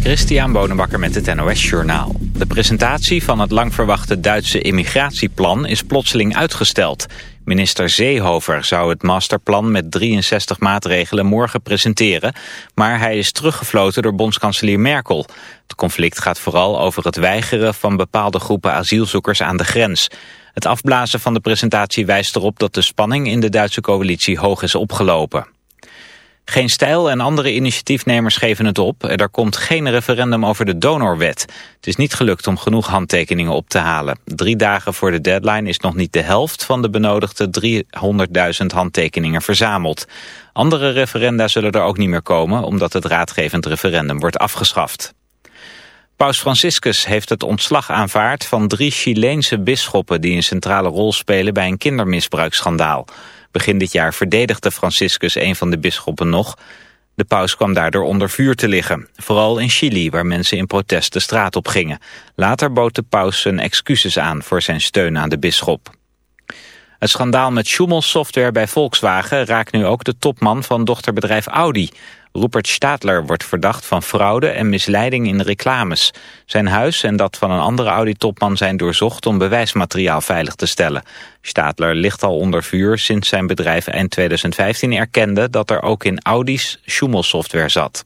Christian Bonenbakker met het NOS Journaal. De presentatie van het lang verwachte Duitse immigratieplan is plotseling uitgesteld. Minister Seehofer zou het masterplan met 63 maatregelen morgen presenteren... maar hij is teruggefloten door bondskanselier Merkel. Het conflict gaat vooral over het weigeren van bepaalde groepen asielzoekers aan de grens. Het afblazen van de presentatie wijst erop dat de spanning in de Duitse coalitie hoog is opgelopen. Geen Stijl en andere initiatiefnemers geven het op. Er komt geen referendum over de donorwet. Het is niet gelukt om genoeg handtekeningen op te halen. Drie dagen voor de deadline is nog niet de helft van de benodigde 300.000 handtekeningen verzameld. Andere referenda zullen er ook niet meer komen omdat het raadgevend referendum wordt afgeschaft. Paus Franciscus heeft het ontslag aanvaard van drie Chileense bisschoppen die een centrale rol spelen bij een kindermisbruiksschandaal. Begin dit jaar verdedigde Franciscus een van de bisschoppen nog. De paus kwam daardoor onder vuur te liggen. Vooral in Chili, waar mensen in protest de straat op gingen. Later bood de paus zijn excuses aan voor zijn steun aan de bisschop. Het schandaal met Schumel-software bij Volkswagen raakt nu ook de topman van dochterbedrijf Audi. Rupert Stadler wordt verdacht van fraude en misleiding in reclames. Zijn huis en dat van een andere Audi-topman zijn doorzocht om bewijsmateriaal veilig te stellen. Stadler ligt al onder vuur sinds zijn bedrijf eind 2015 erkende dat er ook in Audi's Schumel-software zat.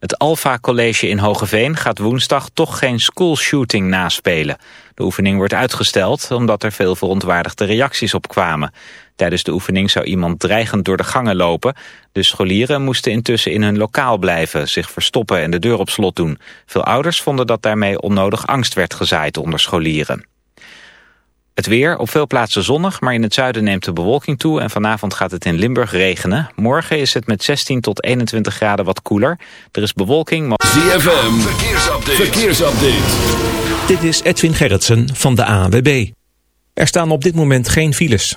Het Alpha College in Hogeveen gaat woensdag toch geen schoolshooting naspelen. De oefening wordt uitgesteld omdat er veel verontwaardigde reacties op kwamen. Tijdens de oefening zou iemand dreigend door de gangen lopen. De scholieren moesten intussen in hun lokaal blijven, zich verstoppen en de deur op slot doen. Veel ouders vonden dat daarmee onnodig angst werd gezaaid onder scholieren. Het weer, op veel plaatsen zonnig, maar in het zuiden neemt de bewolking toe... en vanavond gaat het in Limburg regenen. Morgen is het met 16 tot 21 graden wat koeler. Er is bewolking... Maar... ZFM, verkeersupdate. verkeersupdate. Dit is Edwin Gerritsen van de AWB. Er staan op dit moment geen files.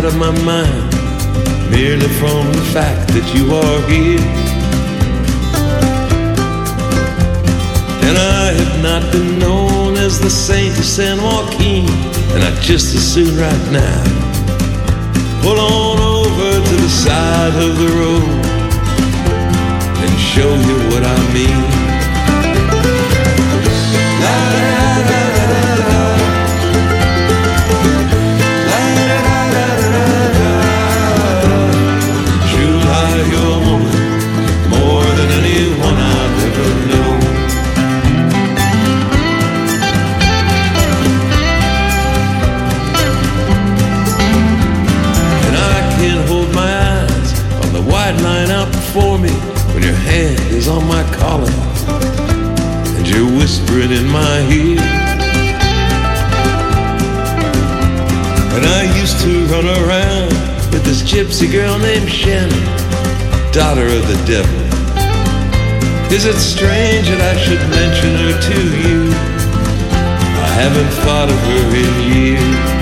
Out of my mind merely from the fact that you are here. And I have not been known as the saint of San Joaquin, and I just as soon right now pull on over to the side of the road and show you what I mean. On my collar and you're whispering in my ear. And I used to run around with this gypsy girl named Shannon, daughter of the devil. Is it strange that I should mention her to you? I haven't thought of her in years.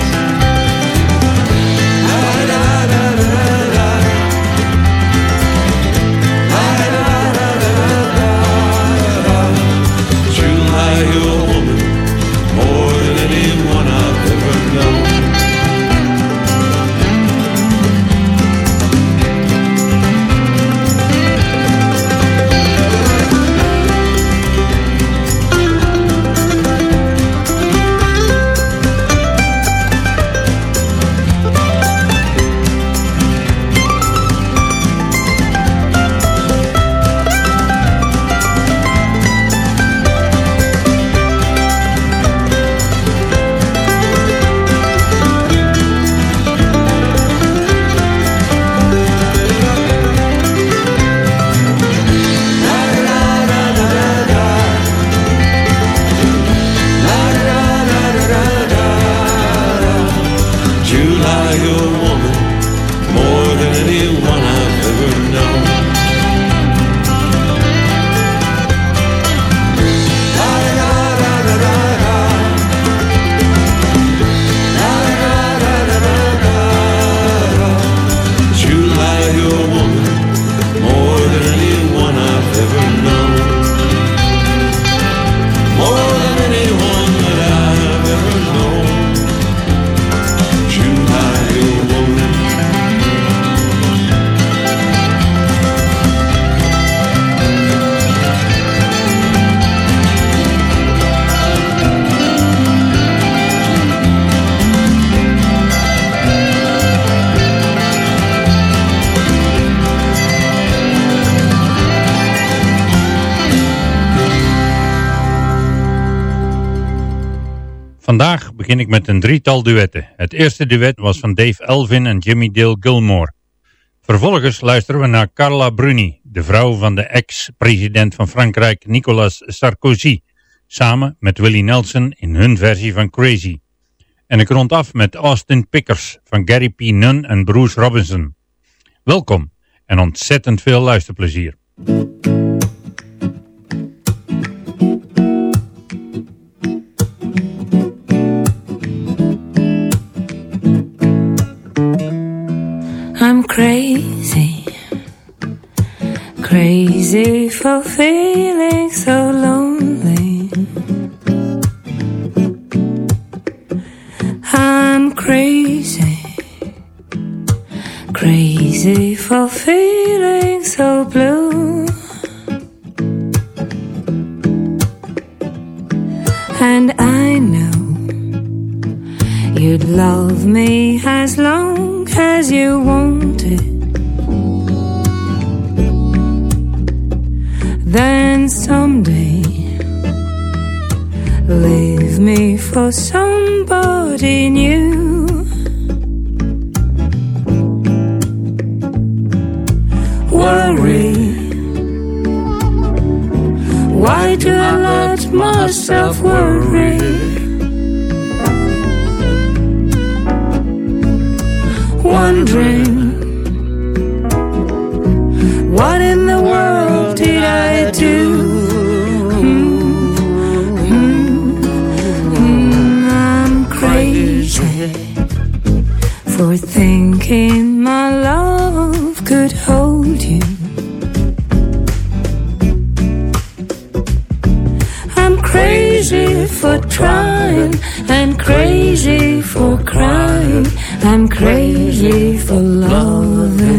Vandaag begin ik met een drietal duetten. Het eerste duet was van Dave Elvin en Jimmy Dale Gilmore. Vervolgens luisteren we naar Carla Bruni, de vrouw van de ex-president van Frankrijk Nicolas Sarkozy, samen met Willie Nelson in hun versie van Crazy. En ik rond af met Austin Pickers van Gary P. Nunn en Bruce Robinson. Welkom en ontzettend veel luisterplezier. Crazy for feeling so lonely. I'm crazy, crazy for feeling so blue. And I know You'd love me as long as you wanted. Then someday, leave me for somebody new. Worry. Why do I let myself worry? wondering and crazy for crying. I'm crazy for loving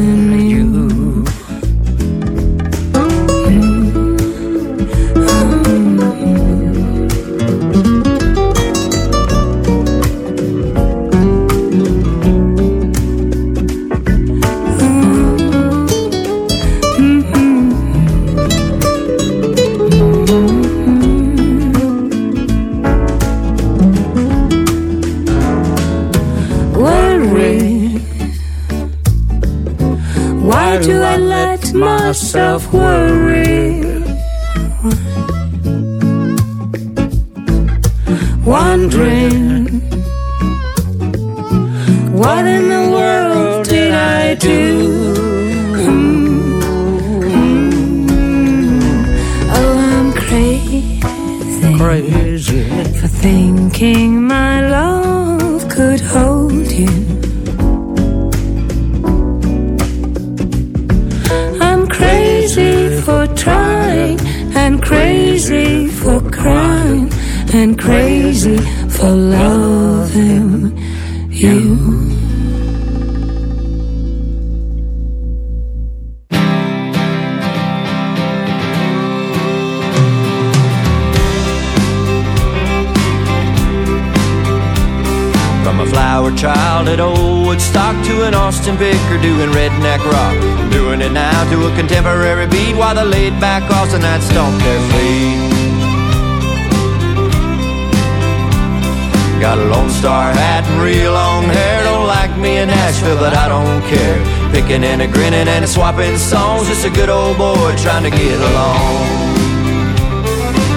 good old boy trying to get along.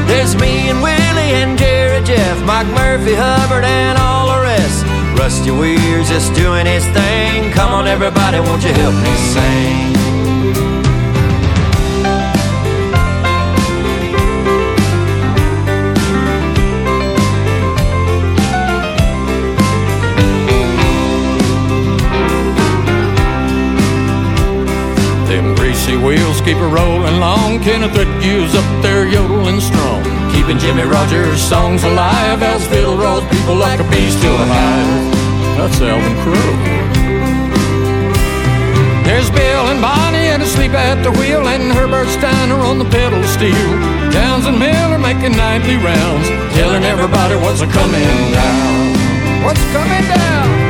There's me and Willie and Jerry Jeff, Mike Murphy, Hubbard, and all the rest. Rusty Wier's just doing his thing. Come on, everybody, won't you help me sing? Keep a rolling long. Kenneth Use up there yodeling strong. Keeping Jimmie Rodgers' Songs alive, Ellsville rolls people like a beast to a hive. That's Alvin Crow. There's Bill and Bonnie and asleep at the wheel, and Herbert Steiner on the pedal steel. Towns and Miller making nightly rounds, telling everybody what's a coming down. What's coming down?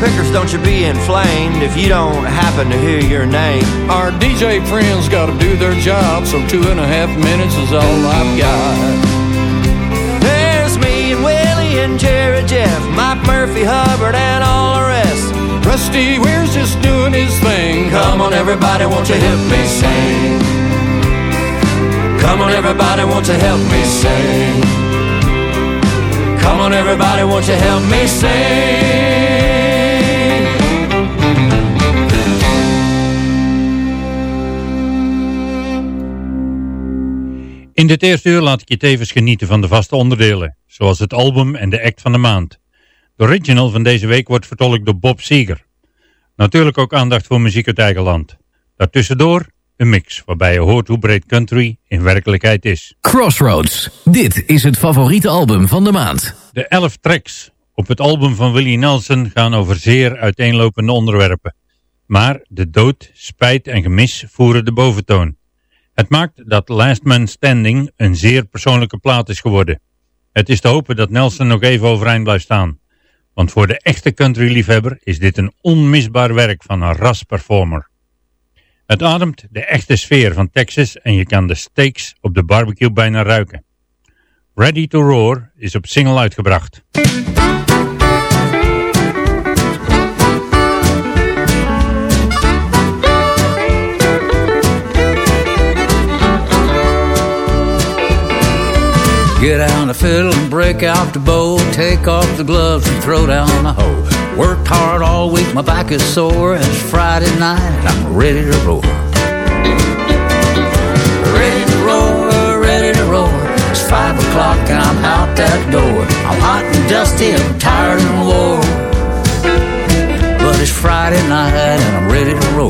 Pickers, don't you be inflamed if you don't happen to hear your name. Our DJ friends gotta do their job, so two and a half minutes is all I've got. There's me and Willie and Jerry Jeff, Mike Murphy, Hubbard, and all the rest. Rusty Wier's just doing his thing. Come on, everybody, won't you help me sing? Come on, everybody, won't you help me sing? Come on, everybody, won't you help me sing? In dit eerste uur laat ik je tevens genieten van de vaste onderdelen, zoals het album en de act van de maand. De original van deze week wordt vertolkt door Bob Seger. Natuurlijk ook aandacht voor muziek uit eigen land. Daartussendoor een mix, waarbij je hoort hoe breed country in werkelijkheid is. Crossroads. Dit is het favoriete album van de maand. De elf tracks op het album van Willie Nelson gaan over zeer uiteenlopende onderwerpen. Maar de dood, spijt en gemis voeren de boventoon. Het maakt dat Last Man Standing een zeer persoonlijke plaat is geworden. Het is te hopen dat Nelson nog even overeind blijft staan. Want voor de echte country-liefhebber is dit een onmisbaar werk van een ras-performer. Het ademt de echte sfeer van Texas en je kan de steaks op de barbecue bijna ruiken. Ready to Roar is op single uitgebracht. Get out the fiddle and break out the bow. Take off the gloves and throw down the hoe. Worked hard all week, my back is sore. It's Friday night and I'm ready to roar. Ready to roar, ready to roar. It's five o'clock and I'm out that door. I'm hot and dusty, I'm tired and wore. But it's Friday night and I'm ready to roar.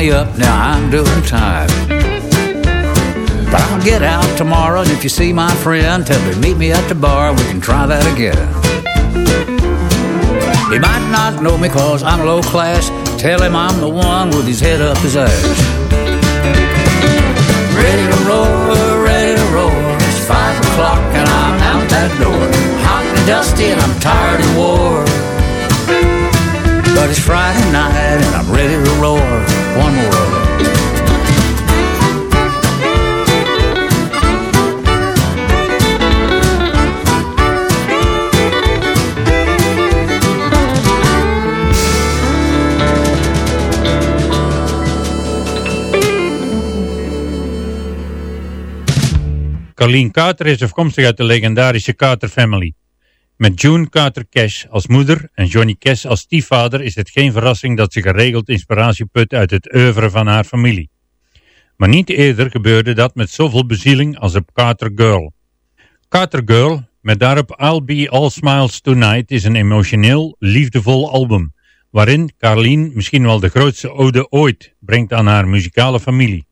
me up. Now I'm doing time. But I'll get out tomorrow, and if you see my friend, tell him meet me at the bar. We can try that again. He might not know me cause I'm low class. Tell him I'm the one with his head up his ass. Ready to roll, ready to roll. It's five o'clock and I'm out that door. Hot and dusty and I'm tired and wore. But it's Friday night and I'm ready to roar. One more of it. Carter is afkomstig uit de legendarische Carter Family. Met June Carter Cash als moeder en Johnny Cash als stiefvader is het geen verrassing dat ze geregeld inspiratie put uit het oeuvre van haar familie. Maar niet eerder gebeurde dat met zoveel bezieling als op Carter Girl. Carter Girl, met daarop I'll Be All Smiles Tonight, is een emotioneel, liefdevol album, waarin Carleen misschien wel de grootste ode ooit brengt aan haar muzikale familie.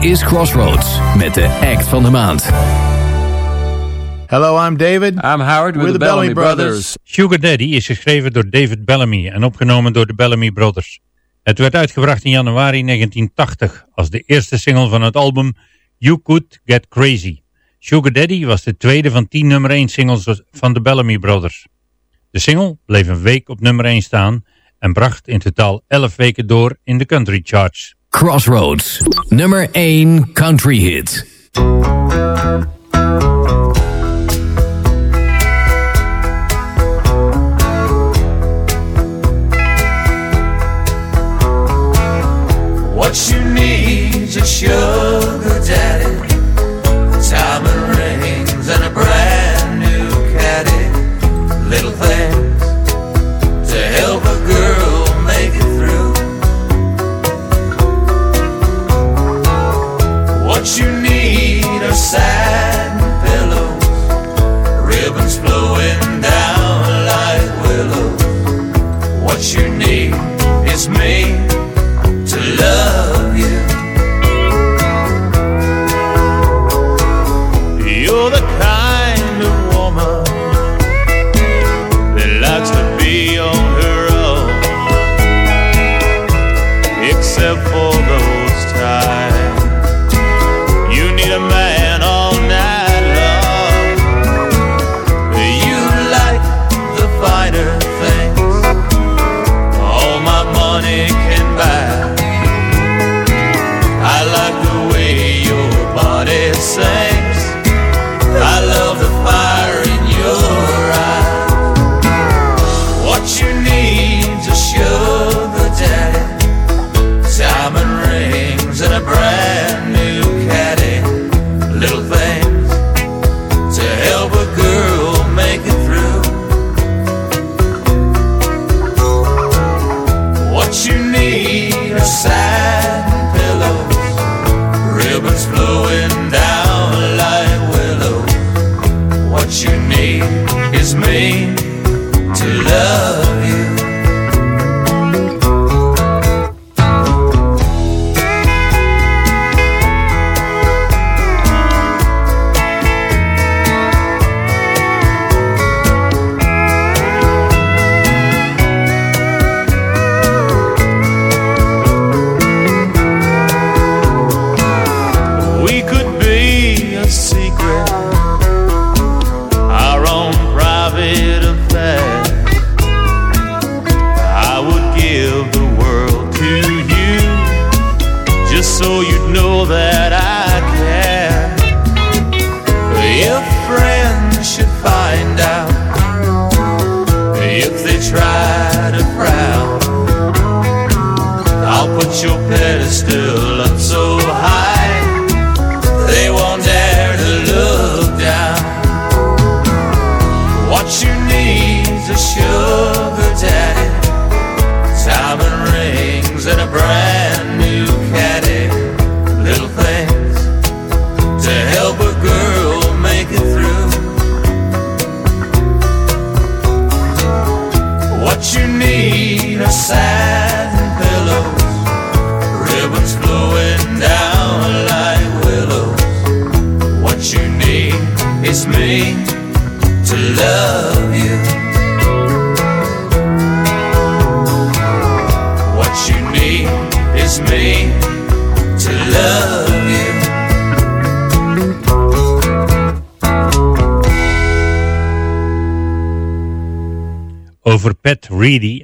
Is Crossroads met de act van de maand. Hello, I'm David. I'm Howard with, the, Bellamy, Brothers. Brothers. Sugar Daddy is geschreven door David Bellamy en opgenomen door de Bellamy Brothers. Het werd uitgebracht in januari 1980 als de eerste single van het album You Could Get Crazy. Sugar Daddy was de tweede van 10 nummer 1 singles van de Bellamy Brothers. De single bleef een week op nummer 1 staan en bracht in totaal 11 weken door in de country charts. Crossroads, nummer 1 country hit. What you need is sugar daddy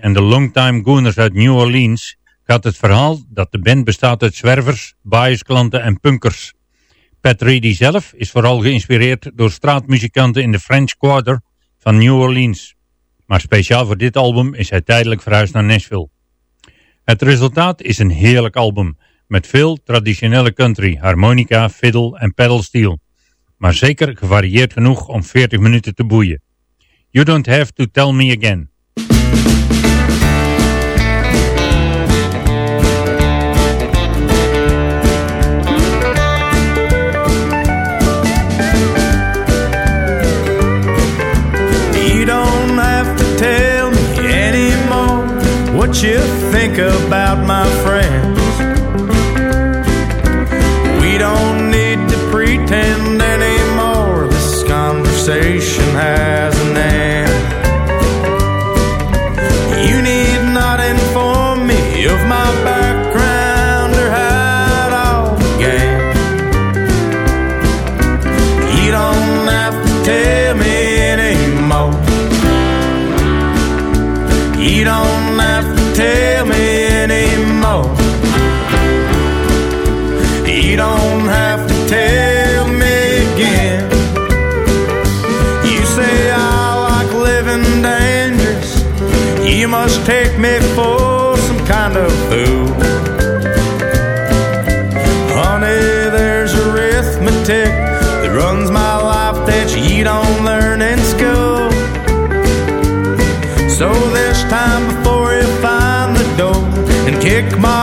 en de Longtime Gooners uit New Orleans gaat het verhaal dat de band bestaat uit zwervers, biasklanten en punkers. Pat Reedy zelf is vooral geïnspireerd door straatmuzikanten in de French Quarter van New Orleans. Maar speciaal voor dit album is hij tijdelijk verhuisd naar Nashville. Het resultaat is een heerlijk album met veel traditionele country, harmonica, fiddle en pedalsteel. Maar zeker gevarieerd genoeg om 40 minuten te boeien. You don't have to tell me again. Take me for some kind of fool. Honey, there's arithmetic that runs my life that you don't learn in school. So this time before you find the door and kick my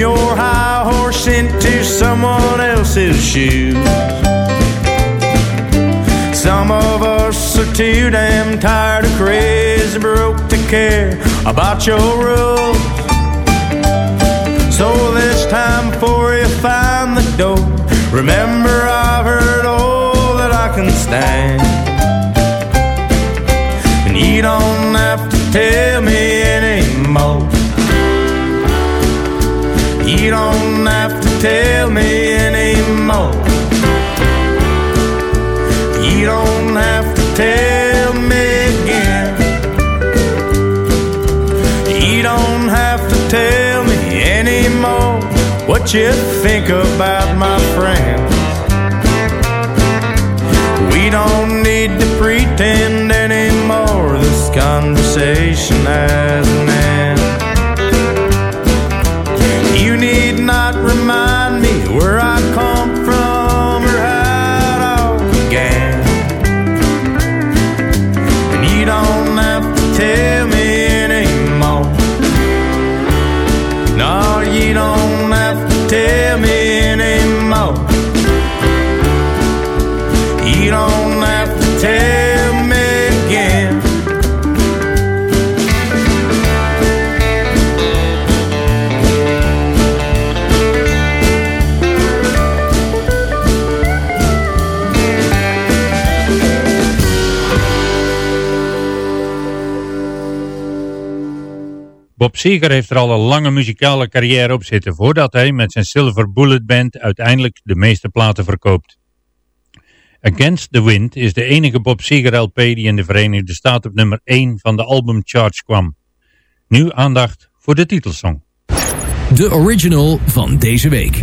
your high horse into someone else's shoes. Some of us are too damn tired of crazy broke to care about your rules. So this time before you find the door, remember I've heard all that I can stand. And you don't have to tell me anymore. You don't have to tell me anymore. You don't have to tell me again. You don't have to tell me anymore what you think about my friends. We don't need to pretend anymore. This conversation has an end. Not remind me where I come from or how it all began. Bob heeft er al een lange muzikale carrière op zitten voordat hij met zijn Silver Bullet Band uiteindelijk de meeste platen verkoopt. Against the Wind is de enige Bob Seger LP die in de Verenigde Staten op nummer 1 van de albumcharts kwam. Nu aandacht voor de titelsong. De original van deze week.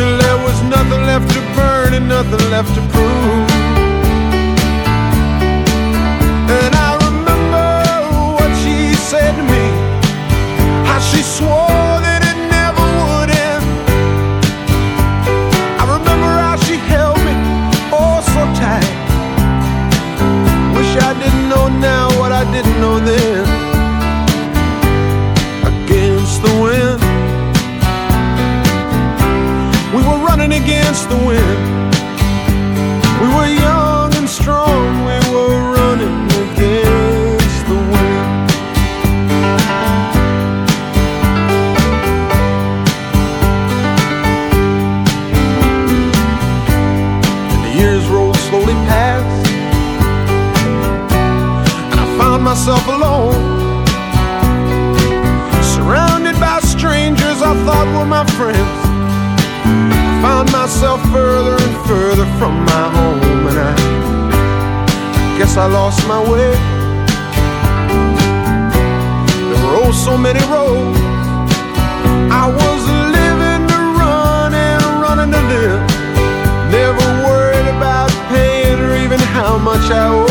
Till there was nothing left to burn and nothing left to prove. And I remember what she said to me. How she swore that it never would end. I remember how she held me oh so tight. Wish I didn't know now what I didn't know then. Against the wind. We were young and strong. We were running against the wind. And the years rolled slowly past. And I found myself alone. Found myself further and further from my home. And I guess I lost my way. There were oh so many roads. I was living to run and running to live. Never worried about paying or even how much I owe.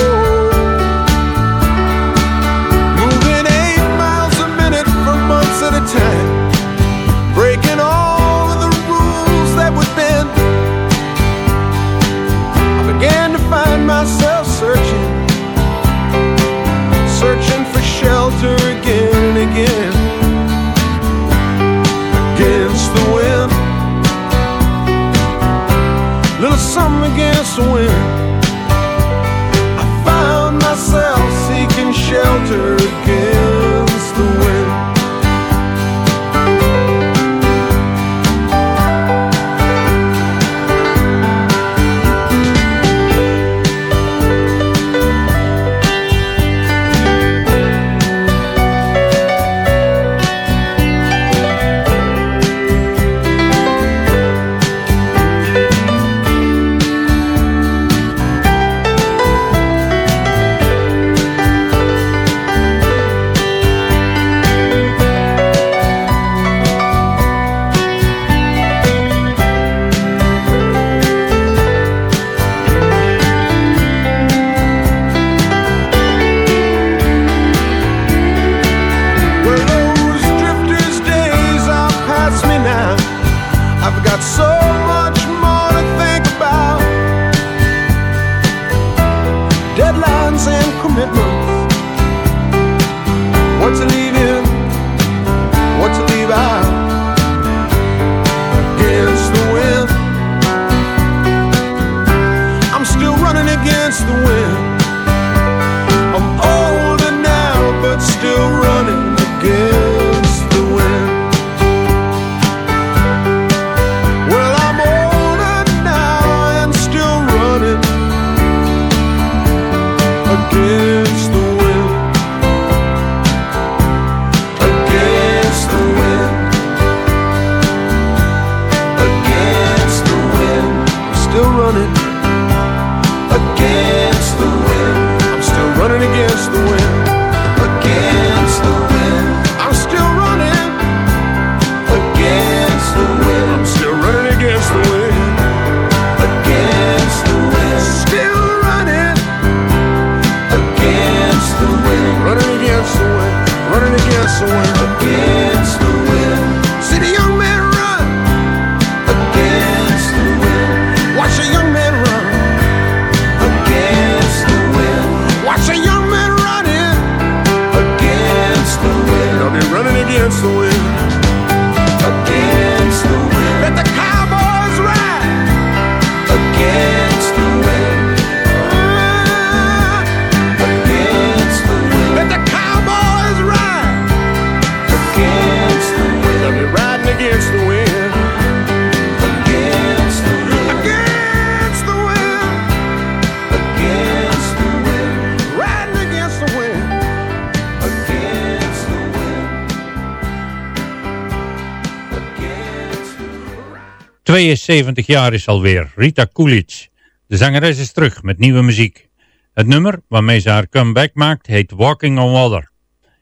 72 jaar is alweer, Rita Coolidge. De zangeres is terug met nieuwe muziek. Het nummer waarmee ze haar comeback maakt heet Walking on Water.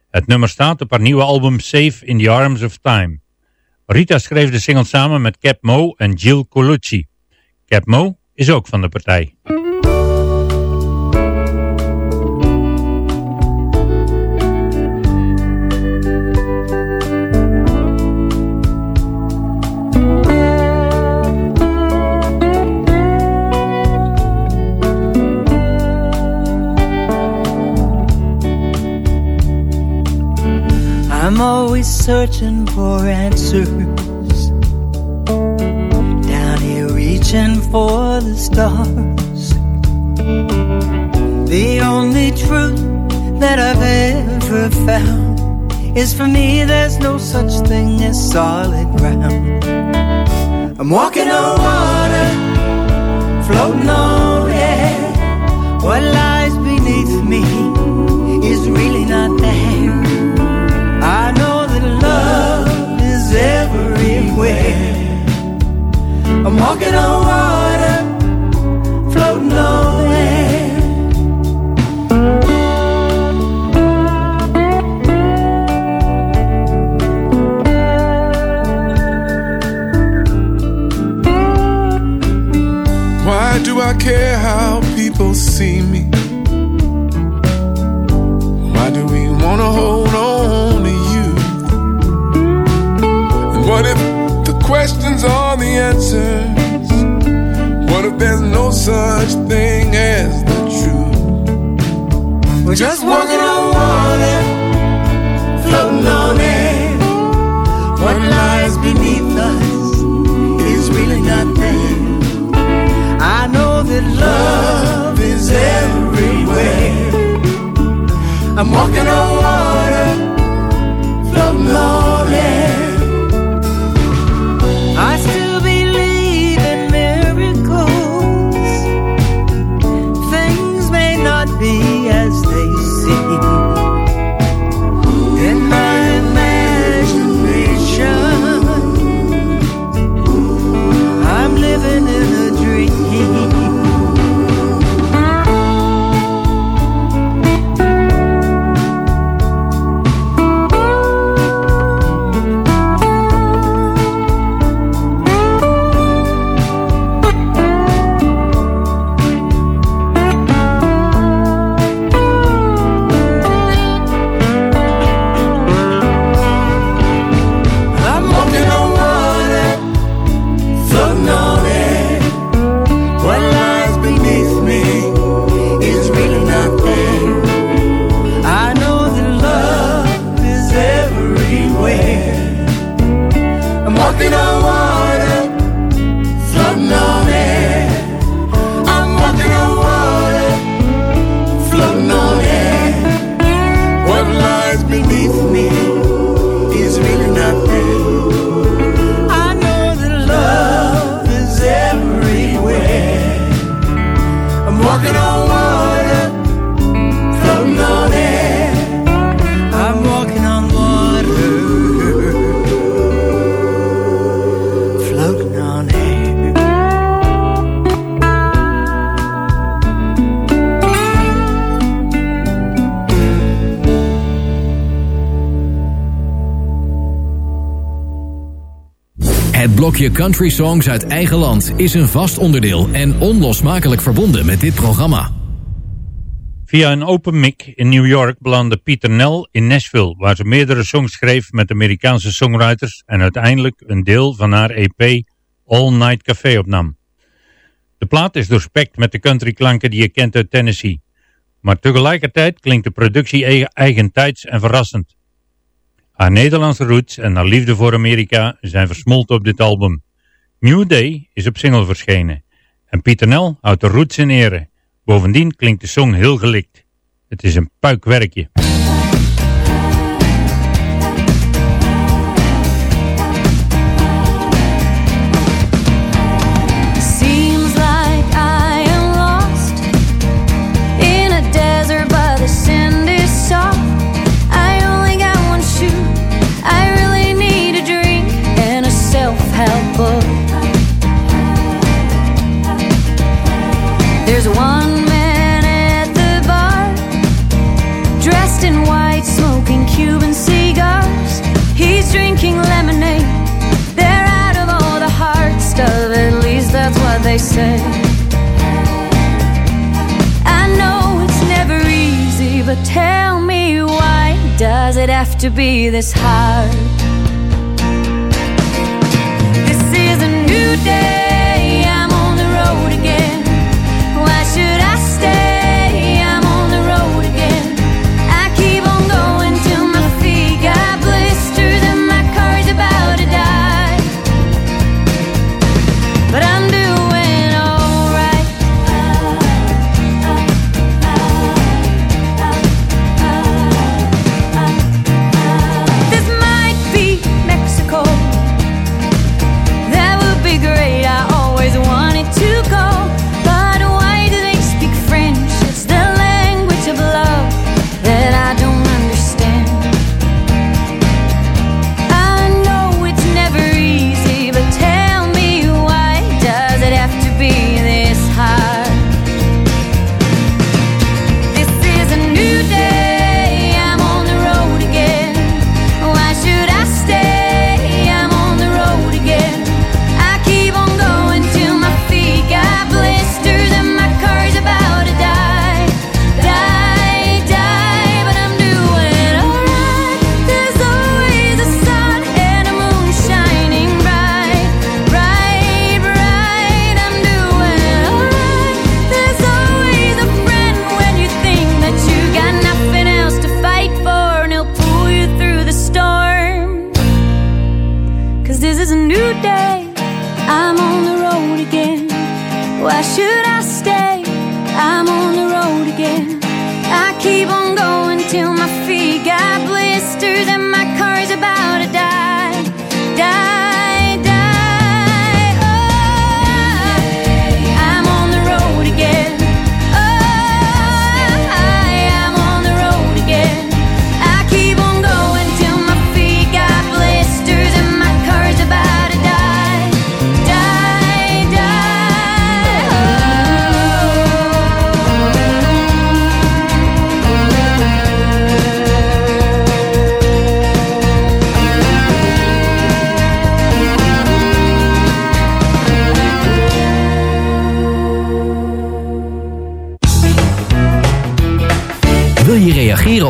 Het nummer staat op haar nieuwe album Safe in the Arms of Time. Rita schreef de single samen met Cap Mo en Jill Colucci. Cap Mo is ook van de partij. I'm always searching for answers. Down here reaching for the stars. The only truth that I've ever found is for me there's no such thing as solid ground. I'm walking on water, floating on air. What lies beneath me is really not everywhere. I'm walking on water, floating on air. Why do I care how questions are the answers? What if there's no such thing as the truth? We're just walking on water, floating on air. What lies beneath us is really nothing. I know that love is everywhere. I'm blokje Country Songs uit eigen land is een vast onderdeel en onlosmakelijk verbonden met dit programma. Via een open mic in New York belandde Pieter Nel in Nashville, waar ze meerdere songs schreef met Amerikaanse songwriters en uiteindelijk een deel van haar EP All Night Café opnam. De plaat is doorspekt met de countryklanken die je kent uit Tennessee, maar tegelijkertijd klinkt de productie eigen- eigentijds en verrassend. Haar Nederlandse roots en haar liefde voor Amerika zijn versmolten op dit album. New Day is op single verschenen en Pieter Nel houdt de roots in ere. Bovendien klinkt de song heel gelikt. Het is een puikwerkje. Tell me why does it have to be this hard? This is a new day.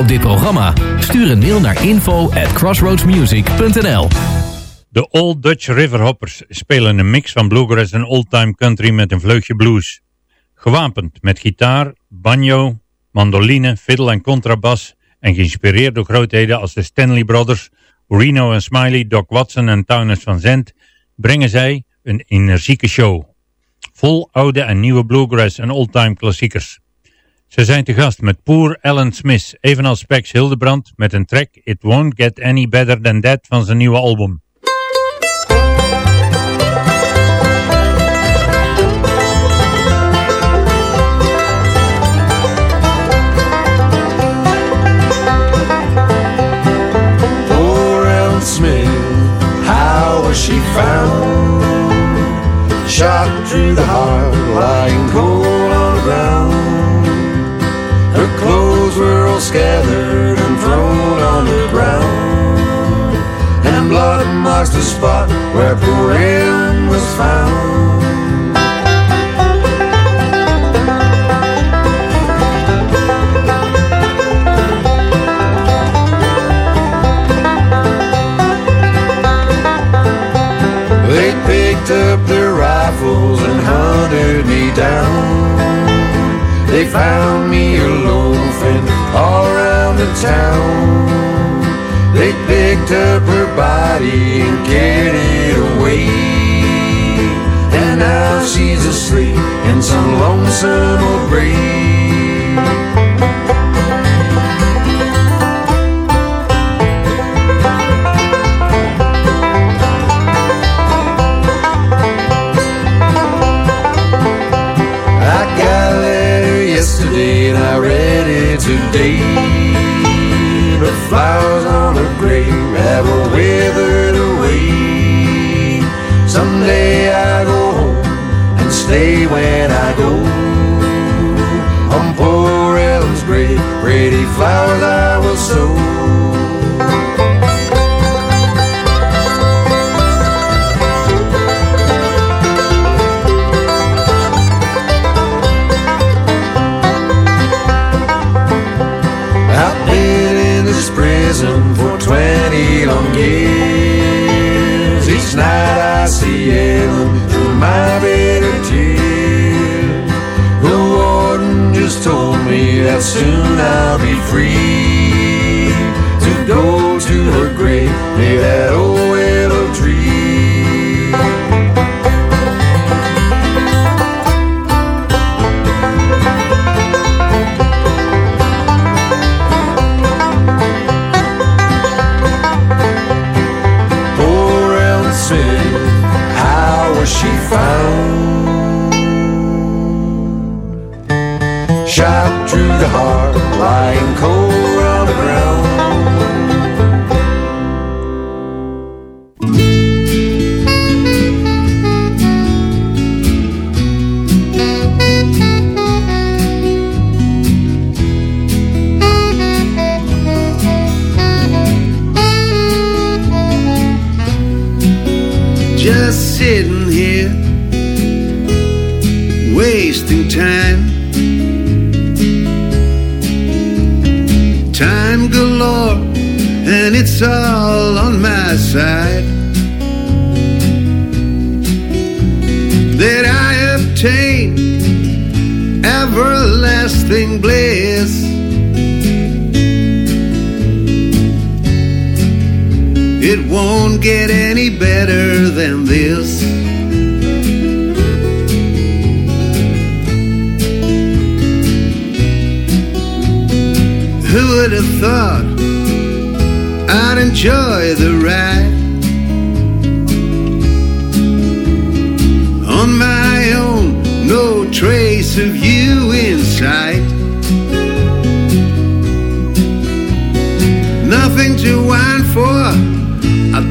Dit programma? Stuur een mail naar info at crossroadsmusic.nl De Old Dutch Riverhoppers spelen een mix van bluegrass en oldtime country met een vleugje blues. Gewapend met gitaar, banjo, mandoline, fiddle en contrabas en geïnspireerd door grootheden als de Stanley Brothers, Reno en Smiley, Doc Watson en Townes van Zandt, brengen zij een energieke show. Vol oude en nieuwe bluegrass en oldtime klassiekers. Ze zijn te gast met Poor Alan Smith, evenals Spex Hildebrand, met een track It Won't Get Any Better Than That van zijn nieuwe album. Poor Ellen Smith, how was she found? Shot through the heart, lying cold on the ground. Were all scattered and thrown on the ground. And blood marks the spot where poor Ellen was found. They picked up their rifles and hunted me down. They found me a loafing all around the town. They picked up her body and carried it away. And now she's asleep in some lonesome old grave. day. The flowers on her grave have withered away. Someday I go home and stay when I go. On poor Ellen's grave, pretty flowers I will sow. that soon I'll be free.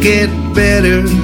get better.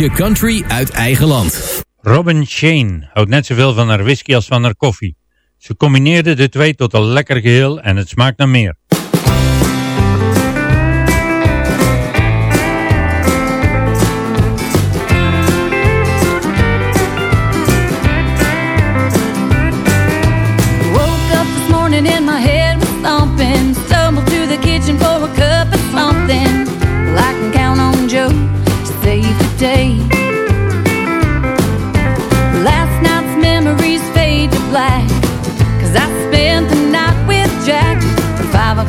stukje country uit eigen land. Robin Shane houdt net zoveel van haar whisky als van haar koffie. Ze combineerde de twee tot een lekker geheel en het smaakt naar meer. in my head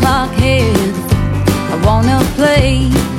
head. I wanna play.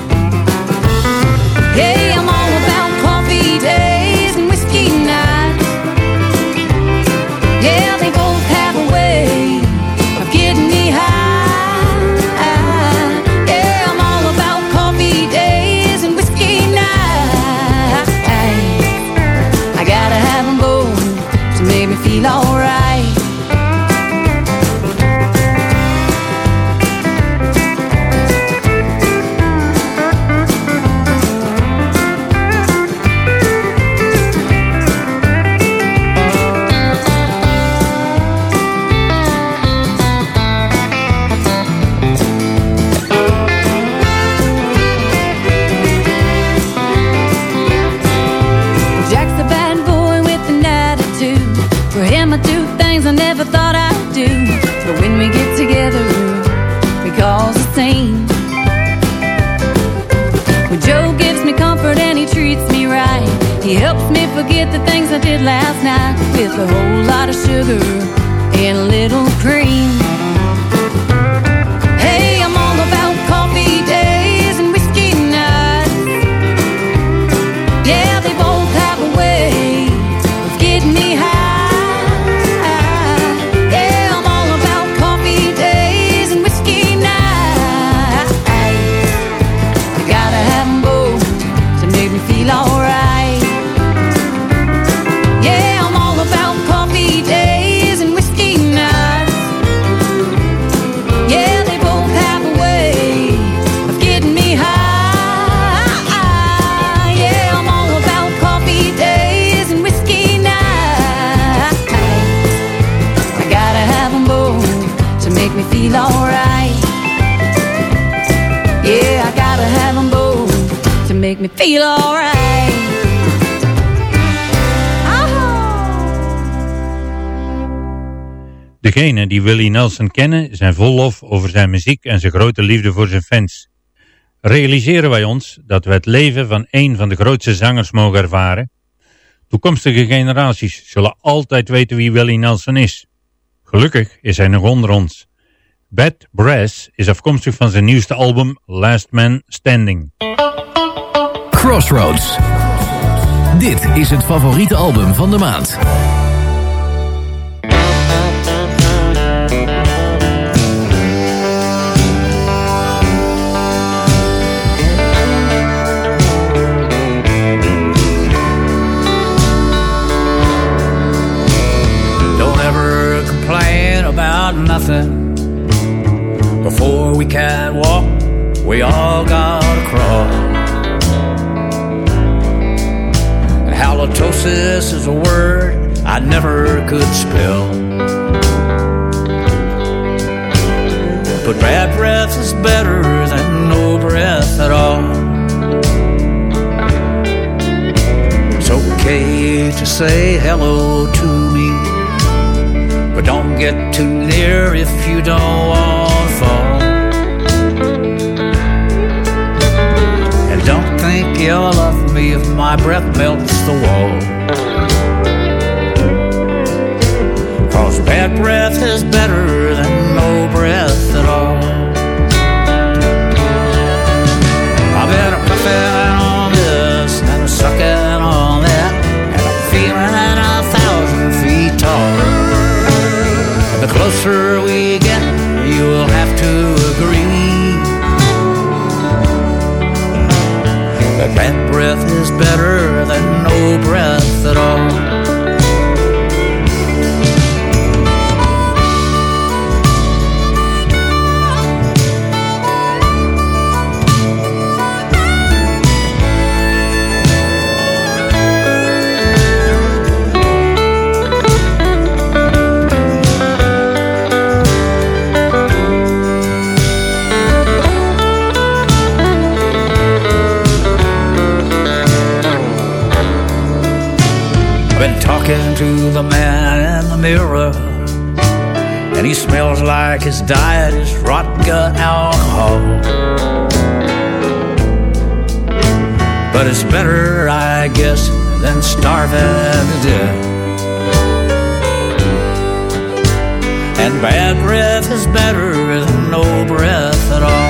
Degenen die Willie Nelson kennen zijn vol lof over zijn muziek en zijn grote liefde voor zijn fans. Realiseren wij ons dat we het leven van een van de grootste zangers mogen ervaren? Toekomstige generaties zullen altijd weten wie Willie Nelson is. Gelukkig is hij nog onder ons. Bad Brass is afkomstig van zijn nieuwste album Last Man Standing. Crossroads. Dit is het favoriete album van de maand. About nothing. Before we can walk, we all gotta crawl. And halitosis is a word I never could spell. But bad breath is better than no breath at all. It's okay to say hello to me. But don't get too near if you don't want to fall. And don't think you'll love me if my breath melts the wall. Cause bad breath is better than no breath at all. Talking to the man in the mirror, and he smells like his diet is rotten gut alcohol. But it's better, I guess, than starving to death. And bad breath is better than no breath at all.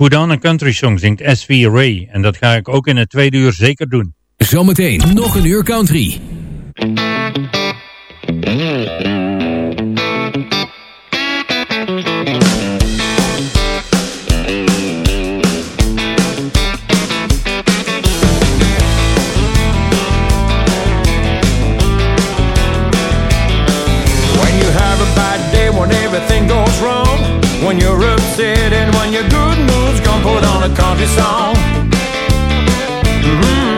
Put on a Country Song zingt S.V. Ray en dat ga ik ook in het tweede uur zeker doen. Zometeen nog een uur country. put on a country song. Mm-hmm.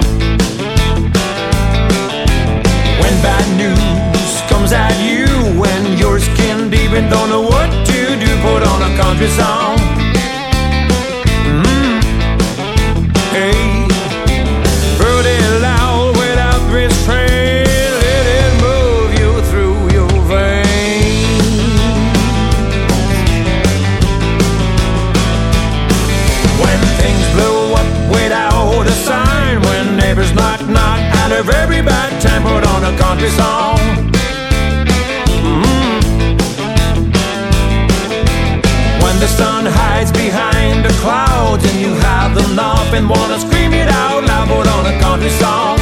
When bad news comes at you, when your skin deep and don't know what to do, put on a country song. country song. Mm-hmm. When the sun hides behind the clouds and you have the laugh and wanna scream it out loud, put on a country song.